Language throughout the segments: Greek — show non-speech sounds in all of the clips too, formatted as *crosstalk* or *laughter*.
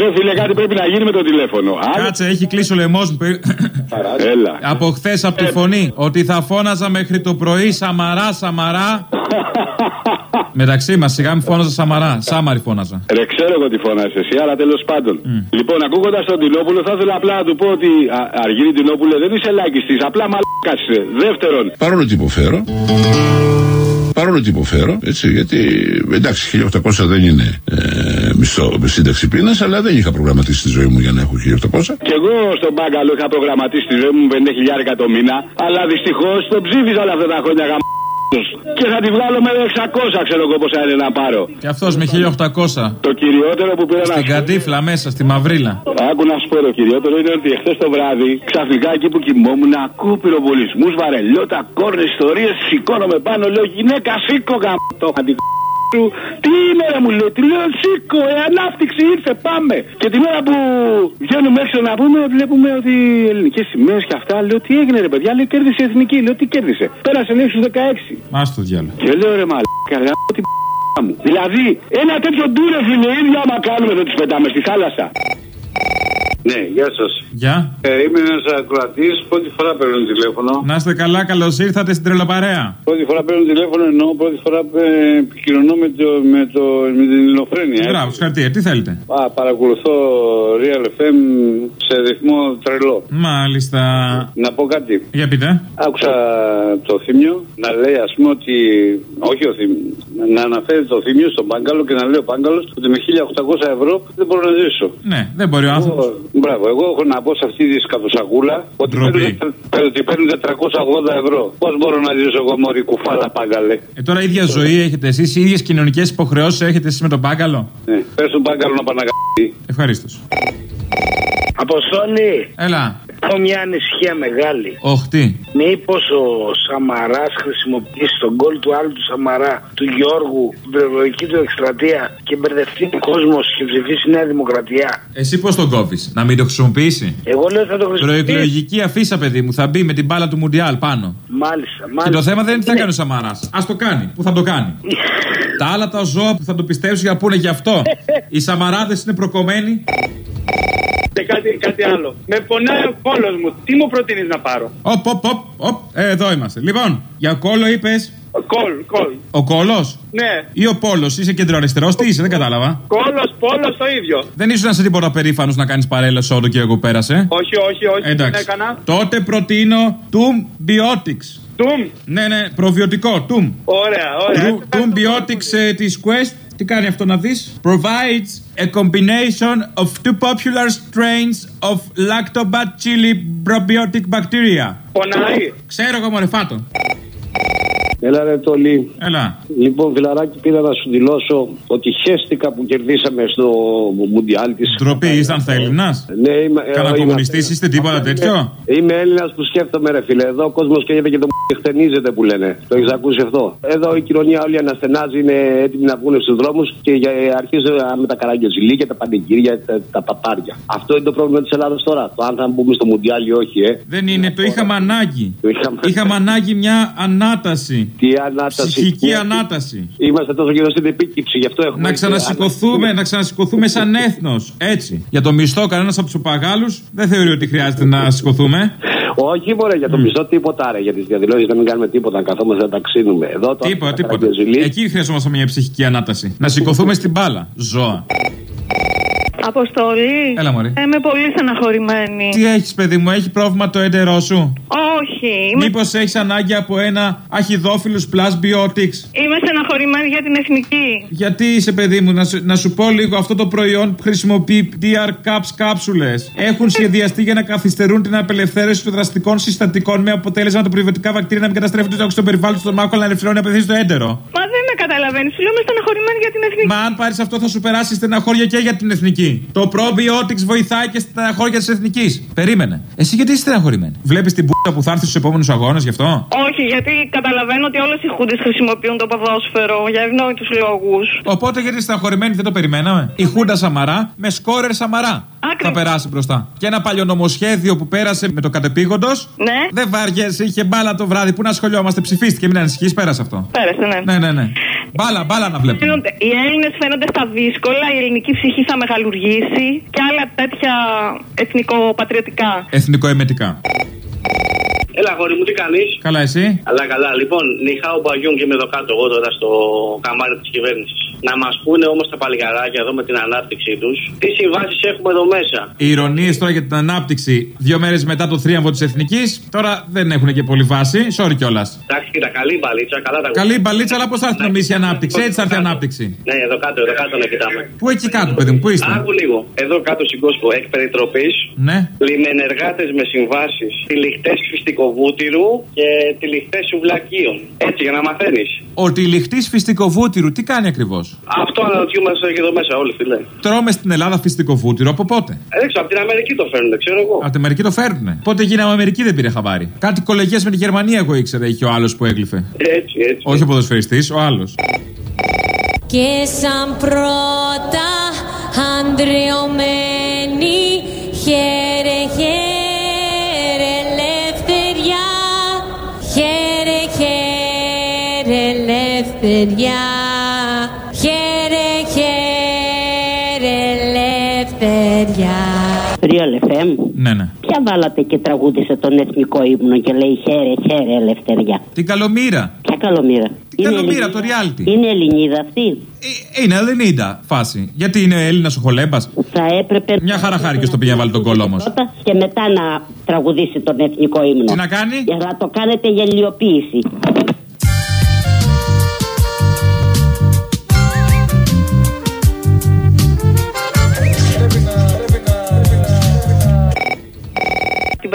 Ρε φίλε, κάτι πρέπει να γίνει με το τηλέφωνο. Κάτσε, έχει κλείσει ο λαιμός μου. Έλα. Από χθες από τη φωνή ότι θα φώναζα μέχρι το πρωί Σαμαρά, Σαμαρά. *laughs* Μεταξύ μας, σιγά μην φώναζα Σαμαρά. Σάμαρη φώναζα. Ρε, ξέρω εγώ τι φώνασες εσύ, αλλά τέλος πάντων. Λοιπόν, ακούγοντας τον Τινόπουλο, θα ήθελα απλά να του πω ότι α, Αργύρι Τινόπουλε δεν είσαι λάκιστης, απλά μαλάκα είσαι. Δεύτερον, Παρόλο ότι υποφέρω. Παρόλο ότι υποφέρω, έτσι, γιατί εντάξει, 1800 δεν είναι ε, μισθό, σύνταξη πείνας, αλλά δεν είχα προγραμματίσει τη ζωή μου για να έχω 1800. κι εγώ στον Μπάγκαλο είχα προγραμματίσει τη ζωή μου 50 χιλιάρικα το μήνα, αλλά δυστυχώς τον ψήφισα όλα αυτά τα χρόνια γαμ... Και θα τη βγάλω με 600, ξέρω εγώ πόσα είναι να πάρω. Και αυτός με 1800. Το κυριότερο που πήρα να Στην κατήφλα μέσα, στη μαυρίλα. Άκου να σου πω το κυριότερο είναι ότι εχθές το βράδυ ξαφνικά εκεί που κοιμόμουν ακούω πυροβολισμούς, βαρελιώτα, κόρνες, ιστορίες. Σηκώνομαι πάνω, λέω γυναίκα, σήκω γαμπτό. Του. Τι είναι ρε μου λέει, τι λέω σήκω, η ανάπτυξη ήρθε, πάμε. Και την ώρα που βγαίνουμε έξω να πούμε, βλέπουμε ότι ελληνικές σημαίες και αυτά. Λέω τι έγινε ρε παιδιά, λέει κέρδισε η εθνική. Λέω τι κέρδισε. Πέρασε λέει στους 16. Μα το διάλογο. Και λέω ρε μαλάκα, ρε την π***α μου. Δηλαδή, ένα τέτοιο ντούρε είναι ίδιο άμα κάνουμε δεν τους πετάμε στη θάλασσα. Ναι, γεια σας. Γεια. Ε, είμαι ένας ακροατής. Πρώτη φορά παίρνω τηλέφωνο. Να είστε καλά, καλώς ήρθατε στην τρελοπαρέα. Πρώτη φορά παίρνω τηλέφωνο ενώ πρώτη φορά ε, επικοινωνώ με, το, με, το, με την ελληνοφρένεια. Μπράβο, συγχαρητήρια, τι θέλετε; Α, παρακολουθώ Real FM σε ρυθμό τρελό. Μάλιστα. Να πω κάτι. Για πείτε. Άκουσα το θύμιο να λέει ας πούμε ότι. Όχι ο θύμιο. Να αναφέρει το θύμιο στον Πάγκαλο και να λέει ο Πάγκαλος ότι με 1800 ευρώ δεν μπορώ να ζήσω. Ναι, δεν μπορεί ο άνθρωπος. Εγώ- Μπράβο, εγώ έχω να πω σε αυτή τη σκατοσαγούλα ότι Ντροπή. παίρνουν, ότι παίρνουν 480 ευρώ. Πώς μπορώ να ζήσω εγώ μωρή κουφάλα πάγκαλε; Ε, τώρα ίδια ζωή έχετε εσείς, οι ίδιες κοινωνικές υποχρεώσεις έχετε εσείς με τον Πάγκαλο; Ναι, πες στον πάγκαλο να πάνε να Ευχαρίστως. Αποστόλη, Έλα. Έχω μια ανησυχία μεγάλη. Οχτή. Μήπως ο Σαμαράς χρησιμοποιήσει τον κόλ του άλλου του Σαμαρά, του Γιώργου, την προεκλογική του εκστρατεία και μπερδευτεί ο κόσμο και ψηφίσει Νέα Δημοκρατία. Εσύ πώς τον κόβεις, να μην το χρησιμοποιήσει; Εγώ λέω θα το χρησιμοποιήσει. Προεκλογική αφίσα, παιδί μου, θα μπει με την μπάλα του Μουντιάλ πάνω. Μάλιστα, μάλιστα. Και το θέμα δεν είναι τι θα Ναι. κάνει ο Σαμαράς. Α το κάνει. Πού θα το κάνει; *laughs* τα άλλα τα ζώα που θα το πιστέψουν για να πούνε γι' αυτό. *laughs* Οι Σαμαράδες είναι προκομμένοι. Και κάτι, κάτι άλλο. Με πονάει ο κόλος μου. Τι μου προτείνεις να πάρω; Οπ, οπ, οπ, οπ. Ε, εδώ είμαστε. Λοιπόν, για κόλο είπες; Κόλ, κόλ. Ο κόλος; Ναι. ή ο πόλος, είσαι κεντροαριστερός, τι είσαι, δεν κατάλαβα. Κόλος, πόλος το ίδιο. Δεν ήσουν σε τίποτα περήφανος να κάνεις παρέλα σε όλο και εγώ πέρασε; Όχι, όχι, όχι. Δεν Εντάξει. έκανα. Τότε προτείνω Tum Biotics. Τουμ. Ναι, ναι, προβιωτικό, Tum. Ωραία, ωραία. Tum Biotics ε, της Quest. Τι κάνει αυτό να δεις Provides a combination of two popular strains of lactobacilli probiotic bacteria Πονάει. Ξέρω εγώ μωρέ φάτο Έλα ρε Τόλι. Έλα Λοιπόν, φιλαράκι, πήρα να σου δηλώσω ότι χαίστηκα που κερδίσαμε στο Μουντιάλ τη. Ντροπή, ήσταν θα Έλληνας Ναι, είμαι. ε, Κανα είμαι κομμουνιστής, αυτός. είστε τίποτα τέτοιο; Είμαι Έλληνας που σκέφτομαι, ρε φίλε. Εδώ ο κόσμος καίγεται και το χτενίζεται που λένε. Το έχεις ακούσει αυτό; Εδώ η κοινωνία όλη αναστενάζει, είναι έτοιμοι να βγουν στους δρόμους και για- αρχίζουν με τα καραγκιοζηλίκια, τα πανηγύρια, τα, τα παπάρια. Αυτό είναι το πρόβλημα της Ελλάδα τώρα. Το αν θα μπούμε στο Μουντιάλ ή όχι, ε. Δεν είναι, το είχαμε ανάγκη Το είχαμε- Είχαμε ανάγκη μια ανάταση Τι ανάταση. Ψυχική Τι- ανάταση Είμαστε τόσο καιρό στην επίκυψη, γι' αυτό έχουμε. Να ξανασηκωθούμε, να ξανασηκωθούμε σαν έθνος. Έτσι. Για το μισθό, κανένας από τους παγάλου δεν θεωρεί ότι χρειάζεται να σηκωθούμε. Όχι, μωρέ, για το μισθό τίποτα, ρε. Για τις διαδηλώσεις να μην κάνουμε τίποτα, να καθόμαστε να ταξίνουμε. Εδώ το Τίποτα, τα τίποτα. καραγκιόζηλι. Εκεί χρειαζόμαστε μια ψυχική ανάταση. Να σηκωθούμε στην μπάλα. Ζώα. Αποστολή. Έλα, μωρή. Είμαι πολύ στεναχωρημένη. Τι έχεις, παιδί μου, έχει πρόβλημα το έντερό σου; Όχι. Είμαι, Μήπως έχεις ανάγκη από ένα αχυδόφιλου plus biotics; είμαι στεναχωρημένη για την εθνική. Γιατί είσαι, παιδί μου, να σου, να σου πω λίγο αυτό το προϊόν που χρησιμοποιεί DR Caps κάψουλες. Έχουν σχεδιαστεί για να καθυστερούν την απελευθέρωση των δραστικών συστατικών με αποτέλεσμα τα πριβωτικά βακτήρια να μην καταστρέφουν το στον περιβάλλον του στομάχου αλλά να ελευθερώνει απευθείας στο έντερο. Μα δεν με καταλαβαίνεις. Σου λέω είμαι στεναχωρημένη για την εθνική. Μα αν πάρεις αυτό θα σου περάσει στεναχώρια και για την εθνική. Το probiotics βοηθάει και στη στεναχώρια της εθνικής. Περίμενε. Εσύ γιατί είσαι στεναχωρημένη; Βλέπεις την πούτα που θα έρθει στους επόμενους αγώνες γι' αυτό; Όχι, γιατί καταλαβαίνω ότι όλες οι χούντες χρησιμοποιούν το ποδόσφαιρο για ευνόητους λόγους. Οπότε γιατί στεναχωρημένη δεν το περιμέναμε; Η Χούντα Σαμαρά με σκόρερ Σαμαρά. Α, Θα περάσει μπροστά. Και ένα παλιό νομοσχέδιο που πέρασε με το κατεπήγοντος. Ναι. Δεν βάριεσαι, είχε μπάλα το βράδυ. Πού να σχολιόμαστε, ψηφίστηκε, μην ανησυχείς, πέρασε αυτό. Πέρασε, ναι. Ναι, ναι, ναι. Μπάλα, μπάλα να βλέπουμε. Φαίνονται- Οι Έλληνες φαίνονται στα δύσκολα, η ελληνική ψυχή θα μεγαλουργήσει και άλλα τέτοια εθνικοπατριωτικά. Εθνικοεμετικά. Έλα, γόρι μου, τι κάνεις; Καλά, εσύ; Αλλά καλά, λοιπόν, Νιχάου Μπαγιούν και είμαι εδώ κάτω, εγώ τώρα στο καμάρι της κυβέρνησης. Να μας πούνε όμως τα παλιγαράκια εδώ με την ανάπτυξή τους, τι συμβάσεις έχουμε εδώ μέσα. Οι ηρωνίες τώρα για την ανάπτυξη δύο μέρες μετά το θρίαμβο της Εθνικής τώρα δεν έχουν και πολύ βάση. Sorry κιόλας. Εντάξει, κοίτα, καλή μπαλίτσα, καλά τα Καλή μπαλίτσα, αλλά πώς θα έρθει νομίσει η ανάπτυξη. Έτσι θα έρθει η ανάπτυξη. Ναι, εδώ κάτω, εδώ κάτω να κοιτάμε. Πού εκεί κάτω, παιδί μου, πού είστε; Άκου λίγο. Εδώ κάτω στην κόσμο, εκ περιτροπής, Ναι. λιμενεργάτες με συμβάσεις, τυλιχτέ φυστικοβούτυρου και τυλιχτέ σουβλακίων. Έτσι, για να μαθαίνεις. Ο τυλιχτή φυστικοβούτυρου τι κάνει ακριβώς; Αυτό αναρωτιούμαστε και εδώ μέσα όλοι, φίλε. Τρώμε στην Ελλάδα φυστικοβούτυρο από πότε; Ε, Δεν ξέρω, από την Αμερική το φέρνουν, ξέρω εγώ. Από την Αμερική το φέρνουνε. Πότε γίναμε Αμερική δεν πήρε χαμπάρι. Κάτι κολεγίε με τη Γερμανία, εγώ ήξερα, είχε ο άλλος που έγλυφε. Έτσι, έτσι. Όχι ο ποδοσφαιριστής, ο άλλος. Και σαν πρώτα αντριωμένη χαίρε χαίρε ελευθεριά χαίρε χαίρε ελευθεριά Real FM. Ναι, ναι. Ποια βάλατε και τραγούδισε τον εθνικό ύμνο και λέει χαίρε, χαίρε, ελευθεριά. Την καλομήρα. Ποια καλομήρα; Την καλομήρα, το reality. Είναι Ελληνίδα αυτή; Είναι Ελληνίδα φάση. Γιατί είναι Έλληνας ο Χολέμπας; Θα έπρεπε. Μια χαρά χάρη και στο πήγε να βάλει τον κόλλο όμως. πρώτα Και μετά να τραγουδήσει τον εθνικό ύμνο. Τι να κάνει; Για να το κάνετε γελιοποίηση.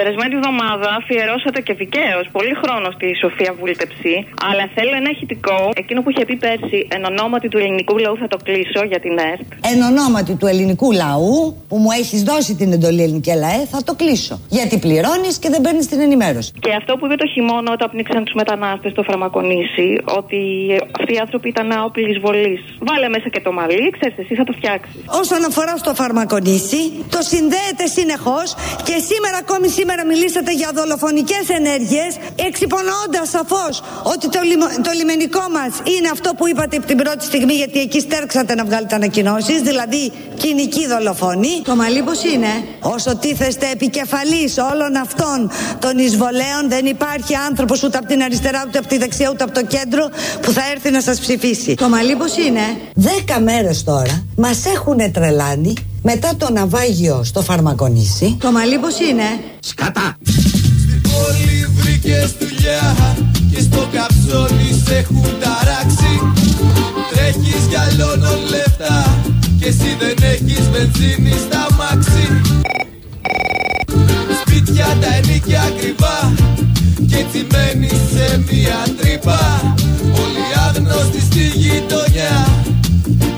Περασμένη εβδομάδα αφιερώσατε και δικαίως πολύ χρόνο στη Σοφία Βούλτεψη. Αλλά θέλω ένα ηχητικό, εκείνο που είχε πει πέρσι, εν ονόματι του ελληνικού λαού θα το κλείσω για την ΕΡΤ. Εν ονόματι του ελληνικού λαού που μου έχεις δώσει την εντολή ελληνική ΛΑΕ θα το κλείσω. Γιατί πληρώνεις και δεν παίρνεις την ενημέρωση. Και αυτό που είπε το χειμώνα όταν πνίξαν τους μετανάστες στο Φαρμακονήσι, ότι αυτοί οι άνθρωποι ήταν άοπλοι εισβολή. Βάλε μέσα και το μαλλί, ξέρεις, εσύ θα το φτιάξεις. Όσον αφορά στο φαρμακονήσι, το συνδέεται συνεχώς και σήμερα ακόμη σήμερα μιλήσατε για δολοφονικές ενέργειες εξυπονοώντας σαφώς ότι το, λιμο- το λιμενικό μας είναι αυτό που είπατε από την πρώτη στιγμή γιατί εκεί στέρξατε να βγάλετε ανακοινώσεις δηλαδή κοινική δολοφόνη. Το μαλλί πως είναι; Όσο τίθεστε επικεφαλής όλων αυτών των εισβολέων δεν υπάρχει άνθρωπος ούτε από την αριστερά ούτε από τη δεξιά ούτε από το κέντρο που θα έρθει να σας ψηφίσει. Το μαλλί πως είναι; Δέκα μέρες τώρα μας έχουν τρελάνει μετά το ναυάγιο στο φαρμακονήσι. Το μαλλί πως είναι; Σκατά! Στην πόλη βρήκες δουλειά και στο καψόνι σε έχουν ταράξει Τρέχεις για λιώνων λεφτά και εσύ δεν έχεις βενζίνη στα μάξι Σπίτια τα ενίκια ακριβά και έτσι μένεις σε μια τρύπα Όλοι άγνωστοι στη γειτονιά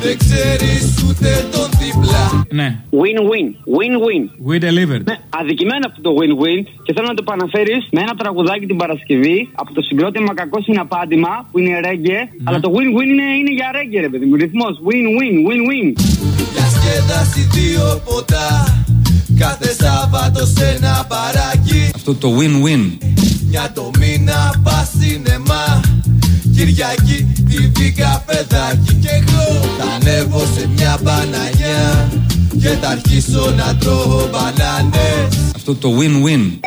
δεν ξέρεις ούτε τον δίπλα Ναι. Win-win. Win-win. We delivered. Ναι, αδικημένο αυτό το win-win και θέλω να το επαναφέρεις με ένα τραγουδάκι την Παρασκευή από το συγκρότημα Κακό Συναπάντημα που είναι ρέγγε. Αλλά το win-win είναι, είναι για ρέγγε, ρε παιδί μου. Ρυθμός. Win-win. Win-win. Διασκέδαση δύο ποτά Κάθε Σάββατο σε ένα παράκι Αυτό το win-win. Μια το μήνα πας σινεμά Κυριακή TV καφεδάκι Κι εγώ θα ανέβω σε μια μπανανιά Και θα αρχίσω να τρώω μπανάνες Αυτό το win-win.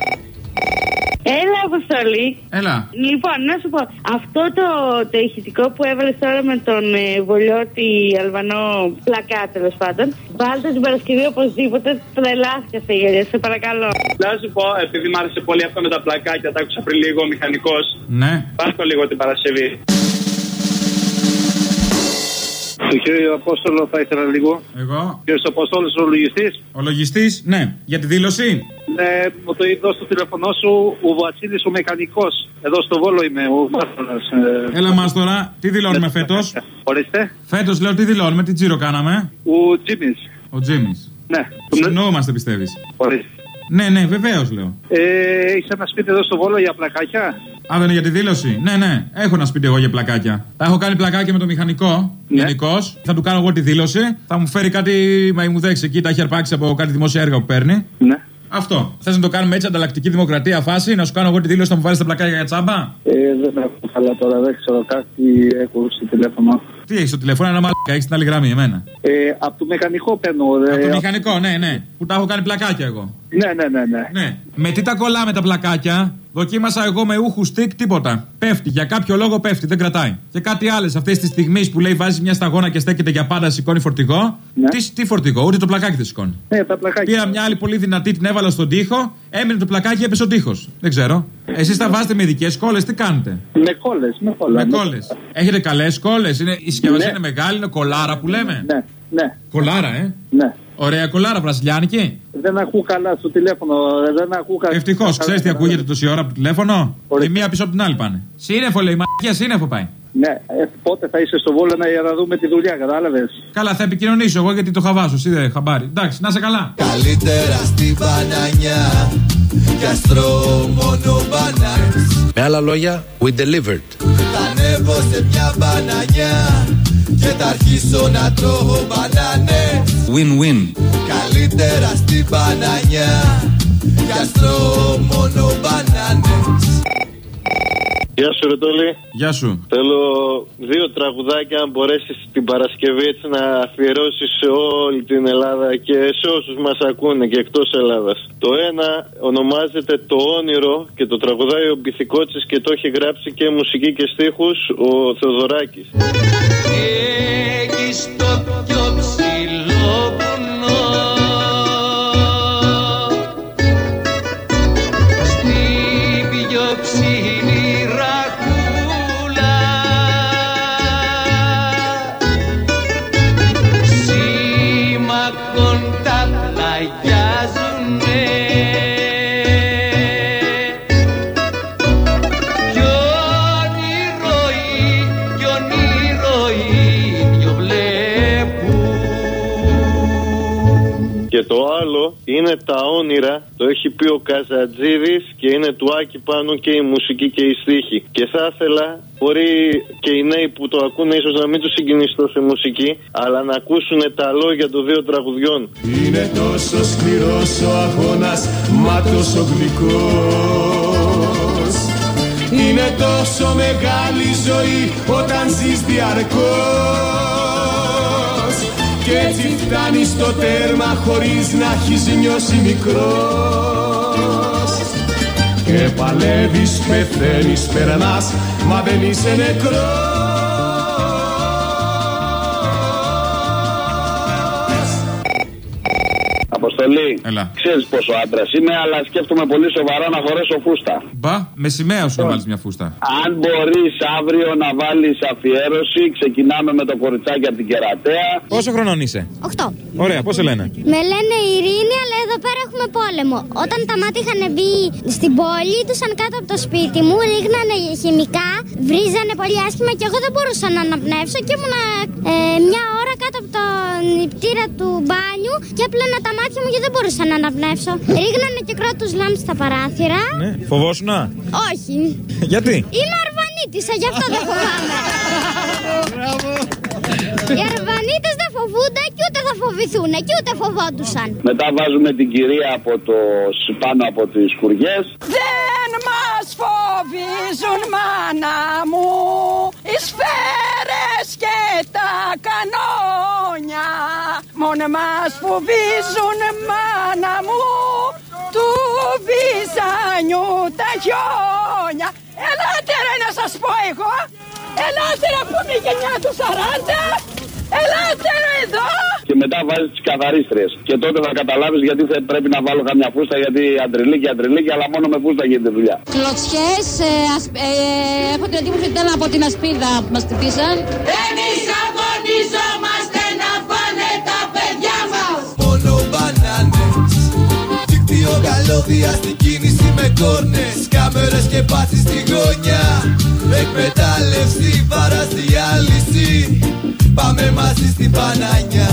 Έλα, Αποστολή. Έλα. Λοιπόν, να σου πω, αυτό το, το ηχητικό που έβαλες τώρα με τον ε, Βολιώτη Αλβανό πλακά τέλος πάντων, βάλτε την Παρασκευή οπωσδήποτε. Τρελάθηκα σε γέλια, σε παρακαλώ. Να σου πω, επειδή μ' άρεσε πολύ αυτό με τα πλακάκια, τα άκουσα πριν λίγο ο μηχανικός. Ναι. Πάρ' λίγο την Παρασκευή. Του κύριο Απόστολο θα ήθελα λίγο. Εγώ. Κύριο Απόστολο, ο λογιστής. Ο λογιστής, ναι. Για τη δήλωση. Ναι, μου το είδω στο τηλεφωνό σου ο Βασίλης ο μηχανικός. Εδώ στο Βόλο είμαι, ο Βάσονα. Έλα μας τώρα, τι δηλώνουμε φέτος; Ορίστε. Φέτος λέω τι δηλώνουμε, τι τζίρο κάναμε; Ο Τζίμις. Ο Τζίμις. Ναι. Συνοούμαστε πιστεύεις; Ορίστε. Ναι, ναι, βεβαίως λέω. Ε, έχεις ένα σπίτι εδώ στο Βόλο για πλακάκια; Α, δεν είναι για τη δήλωση; Ναι, ναι, έχω ένα σπίτι εγώ για πλακάκια. Τα έχω κάνει πλακάκια με το μηχανικό. Ναι. Γενικώς. Θα του κάνω εγώ τη δήλωση. Θα μου φέρει κάτι μαϊμουδέξ εκεί, τα έχει αρπάξει από κάτι δημόσια έργα που παίρνει. Ναι. Αυτό. Θες να το κάνουμε έτσι ανταλλακτική δημοκρατία φάση, να σου κάνω εγώ τη δήλωση να μου βάλεις τα πλακάκια για τσάμπα; Ε, δεν έχω καλά τώρα, δεν ξέρω κάτι έχω στο τηλέφωνο. Τι έχεις στο τηλέφωνο, ένα μαλάκα, έχεις την άλλη γραμμή, εμένα. Ε, από το μηχανικό παίρνω. Ε, Από το μηχανικό, ναι, ναι. Που τα έχω κάνει πλακάκια εγώ. Ναι, ναι, ναι, ναι. Ναι. Με τι τα κολλάμε τα πλακάκια; Δοκίμασα εγώ με ούχους στικ τίποτα. Πέφτει. Για κάποιο λόγο πέφτει. Δεν κρατάει. Και κάτι άλλες αυτές τις στιγμές που λέει βάζει μια σταγόνα και στέκεται για πάντα, σηκώνει φορτηγό. Τι, τι φορτηγό, ούτε το πλακάκι δεν σηκώνει. Ναι, τα πλακάκια. Πήρα μια άλλη πολύ δυνατή, την έβαλα στον τοίχο. Έμεινε το πλακάκι, έπεσε ο τοίχος. Δεν ξέρω. Εσείς τα βάζετε με ειδικές κόλλε, τι κάνετε; Με κόλλες, με κόλλε. Με κόλλες. Έχετε καλές κόλλε. Η συσκευασία Ναι. είναι μεγάλη, είναι κολάρα που λέμε. Ναι, ναι. Κολάρα, ε. Ναι. Ωραία κολάρα, βραζιλιάνικη. Δεν ακούω καλά στο τηλέφωνο. ε, Δεν ακούω καλά. Ευτυχώς, ξέρεις τι ακούγεται τόση ώρα από το τηλέφωνο; Η μία πίσω από την άλλη πάνε. Σύννεφο λέει, μαγεία σύννεφο πάει. Ναι, ε, πότε θα είσαι στο Βόλο να, για να δούμε τη δουλειά, κατάλαβες; Καλά, θα επικοινωνήσω εγώ γιατί το χαβάσω. Εσύ δεν χαμπάρι. Εντάξει, να σε καλά. Καλύτερα στην Πανανιά Κι αστρώ μόνο μπανάνες Με άλλα λόγια, we delivered. Θα ανέβω σε μια μπανανιά Και θα αρχίσω να τρώω μπανάνες Win-win. Καλύτερα στην Πανανιά Κι αστρώ μόνο μπανάνες Γεια σου, Ρετόλη. Γεια σου. Θέλω δύο τραγουδάκια, αν μπορέσεις την Παρασκευή έτσι να αφιερώσεις σε όλη την Ελλάδα και σε όσους μας ακούνε και εκτός Ελλάδας. Το ένα ονομάζεται Το Όνειρο και το τραγουδάει ο Μπιθικότσης και το έχει γράψει και μουσική και στίχους ο Θεοδωράκης. Εκεί στο πιο ψηλό βουνό. Στην πιο ψηλή ραχούλα. Σήμακον τα πλαγιάζουνε το άλλο είναι τα όνειρα, το έχει πει ο Καζατζίδης και είναι του Άκη πάνω και η μουσική και η στίχη. Και θα ήθελα, μπορεί και οι νέοι που το ακούνε ίσως να μην τους συγκινηστώ σε μουσική, αλλά να ακούσουν τα λόγια των δύο τραγουδιών. Είναι τόσο σκληρός ο αγώνας, μα τόσο γλυκός Είναι τόσο μεγάλη ζωή όταν ζεις διαρκώς Κι έτσι φτάνει στο τέρμα χωρίς να έχεις νιώσει μικρός. Και παλεύεις, πεθαίνεις, περνάς, μα δεν είσαι νεκρός Αποστολή. Έλα. Ξέρεις πόσο άντρας είμαι, αλλά σκέφτομαι πολύ σοβαρά να φορέσω φούστα. Μπα, με σημαία σου να βάλεις μια φούστα. Αν μπορείς αύριο να βάλεις αφιέρωση, ξεκινάμε με το κοριτσάκι από την κερατέα. Πόσο χρονών είσαι; 8. Ωραία, πώς σε λένε; Με λένε Ειρήνη, αλλά εδώ πέρα έχουμε πόλεμο. Όταν τα μάτια είχαν μπει στην πόλη, ήτουσαν κάτω από το σπίτι μου, ρίχνανε χημικά, βρίζανε πολύ άσχημα και εγώ δεν μπορούσα να αναπνεύσω και ήμουνα ε, μια ώρα κάτω από τον νηπτήρα του μπάνιου και έπλαινα τα μάτια μου και δεν μπορούσα να αναπνεύσω. Ρίχνανε και κρότους λάμπη στα παράθυρα. Ναι, φοβόσουνα; Όχι. *laughs* Γιατί; Είμαι αρβανίτησα, γι' αυτό δεν φοβάμαι. Οι αρβανίτες δεν φοβούνται και ούτε θα φοβηθούν και ούτε φοβόντουσαν. Μετά βάζουμε την κυρία από το, πάνω από τις κουριές. Δεν μας φοβίζουν μάνα μου οι σφαίρες και τα κανόνια Μόνο μας φοβίζουν μάνα μου του βυζάνιου τα χιόνια Ελάτε ρε να σας πω εγώ Ελάτε ρε που είναι η γενιά του 40 Ελάτε ρε εδώ Και μετά βάζεις τις καθαρίστριες. Και τότε θα καταλάβεις γιατί θα πρέπει να βάλω καμιά φούστα. Γιατί αντριλίκι, αντριλίκι, αλλά μόνο με φούστα γίνεται δουλειά. Κλωτσιές, ε, ασ- ε, έχω την εντύπωση ότι ήταν από την ασπίδα που μας χτυπήσαν. Εμείς Δίκτυο καλώδια στην κίνηση με κόρνες Κάμερες και πάση στη γωνιά Εκμετάλλευση, παραστιάλυση Πάμε μαζί στην Πανανιά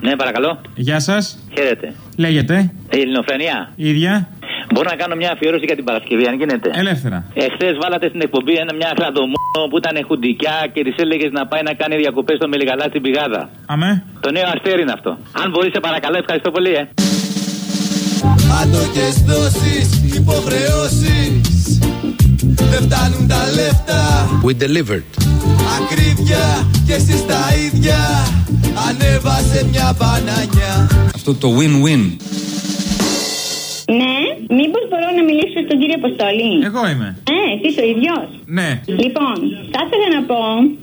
Ναι, παρακαλώ. Γεια σας. Χαίρετε. Λέγεται. Η Ελληνοφρενία. ίδια. Μπορώ να κάνω μια αφιέρωση για την Παρασκευή, αν γίνεται; Ελεύθερα. Εχθέ βάλατε στην εκπομπή ένα, μια χλαντομόνο που ήταν χουντικιά και της έλεγες να πάει να κάνει διακοπές στο Μελιγαλά στην πηγάδα. Αμέ. Το νέο αστέρι είναι αυτό. Αν μπορείς, σε παρακαλώ, ευχαριστώ πολύ, ε. Άτοκες δόσεις, υποχρεώσεις Δεν φτάνουν τα λεφτά We delivered. Ακρίβεια και εσείς τα ίδια Ανέβασε μια μπανάνια Αυτό το win-win. Ναι, μήπως μπορώ να μιλήσω στον κύριο Αποστόλη. Εγώ είμαι. Ε, εσύ ο ίδιος. Ναι. Λοιπόν, θα ήθελα να πω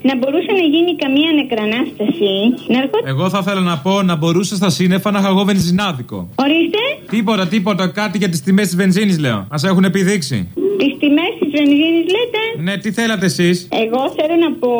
να μπορούσε να γίνει καμία νεκρανάσταση. Να ερχόταν. Εγώ θα ήθελα να πω να μπορούσα στα σύννεφα να είχα εγώ βενζινάδικο. Ορίστε, Τίποτα, τίποτα, κάτι για τις τιμές της βενζίνης λέω. Μας έχουν επιδείξει. Τις τιμές της βενζίνη λέτε; Ναι, τι θέλατε εσείς; Εγώ θέλω να πω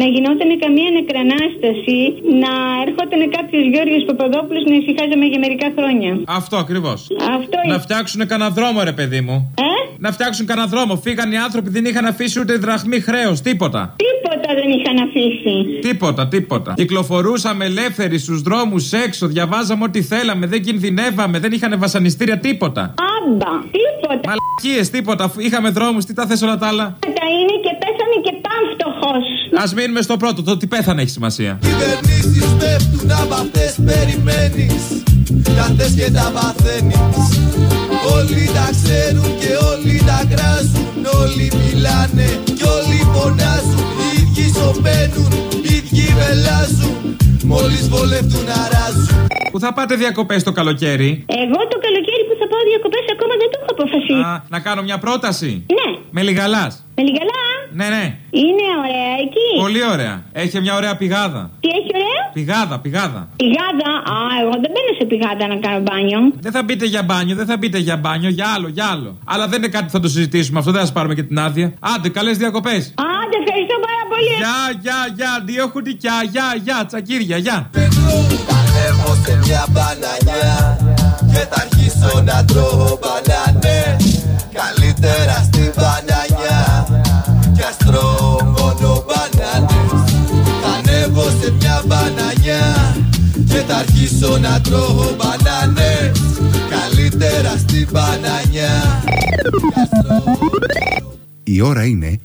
να γινόταν καμία νεκρανάσταση, να έρχονταν κάποιος Γιώργο Παπαδόπουλος να ησυχάζαμε για μερικά χρόνια. Αυτό ακριβώς. Αυτό Να φτιάξουν κανένα δρόμο, ρε παιδί μου. Ε; Να φτιάξουν κανένα δρόμο. Φύγαν οι άνθρωποι, δεν είχαν αφήσει ούτε δραχμή χρέος. Τίποτα. Τίποτα δεν είχαν αφήσει. Τίποτα, τίποτα. Κυκλοφορούσαμε ελεύθεροι στους δρόμους έξω, διαβάζαμε ό,τι θέλαμε, δεν κινδυνεύαμε, δεν είχαν βασανιστήρια, τίποτα. Άμπα, τίποτα. Μαλακίες, τίποτα. Αφού είχαμε δρόμους, τι τα θες όλα τα άλλα; Τα είναι και πέθανε και πάμφτωχο. Α μείνουμε στο πρώτο, το ότι πέθανε έχει σημασία. Κυβερνήσεις πέφτουν από αυτές περιμένεις Τα θες και τα παθαίνεις Όλοι τα ξέρουν και όλοι τα κράζουν Όλοι μιλάνε και όλοι φωνάζουν Οι ίδιοι σωπαίνουν, οι ίδιοι βελάζουν Μόλις βολευτούν αράζουν Πού θα πάτε διακοπές το καλοκαίρι; Εγώ το καλοκαίρι που θα πάω διακοπέ ακόμα δεν το έχω αποφασίσει. Α, να κάνω μια πρόταση. Ναι, Με λιγαλάς. με λιγαλά. Ναι, ναι. Είναι ωραία εκεί. Πολύ ωραία. Έχει μια ωραία πηγάδα. Τι έχει ωραία; Πηγάδα, πηγάδα. Πηγάδα. Α, εγώ δεν μπαίνω σε πηγάδα να κάνω μπάνιο. Δεν θα μπείτε για μπάνιο, δεν θα μπείτε για μπάνιο, για άλλο, για άλλο. Αλλά δεν είναι κάτι που θα το συζητήσουμε αυτό, δεν θα σας πάρουμε και την άδεια. Άντε, καλές διακοπές. Άντε, ευχαριστώ πάρα πολύ. Γεια, γεια, γεια, δύο χουντικιά, γεια, γεια, τσακίρια, γεια. Ανέβω σε μια μπανανιά Και θα αρχίσω να τρώω μπανανές Καλύτερα στην μπανανιά Κι ας τρώω μόνο μπανανές Θα ανέβω σε μια μπανανιά Και θα αρχίσω να τρώω μπανανές Καλύτερα στην μπανανιά Η ώρα είναι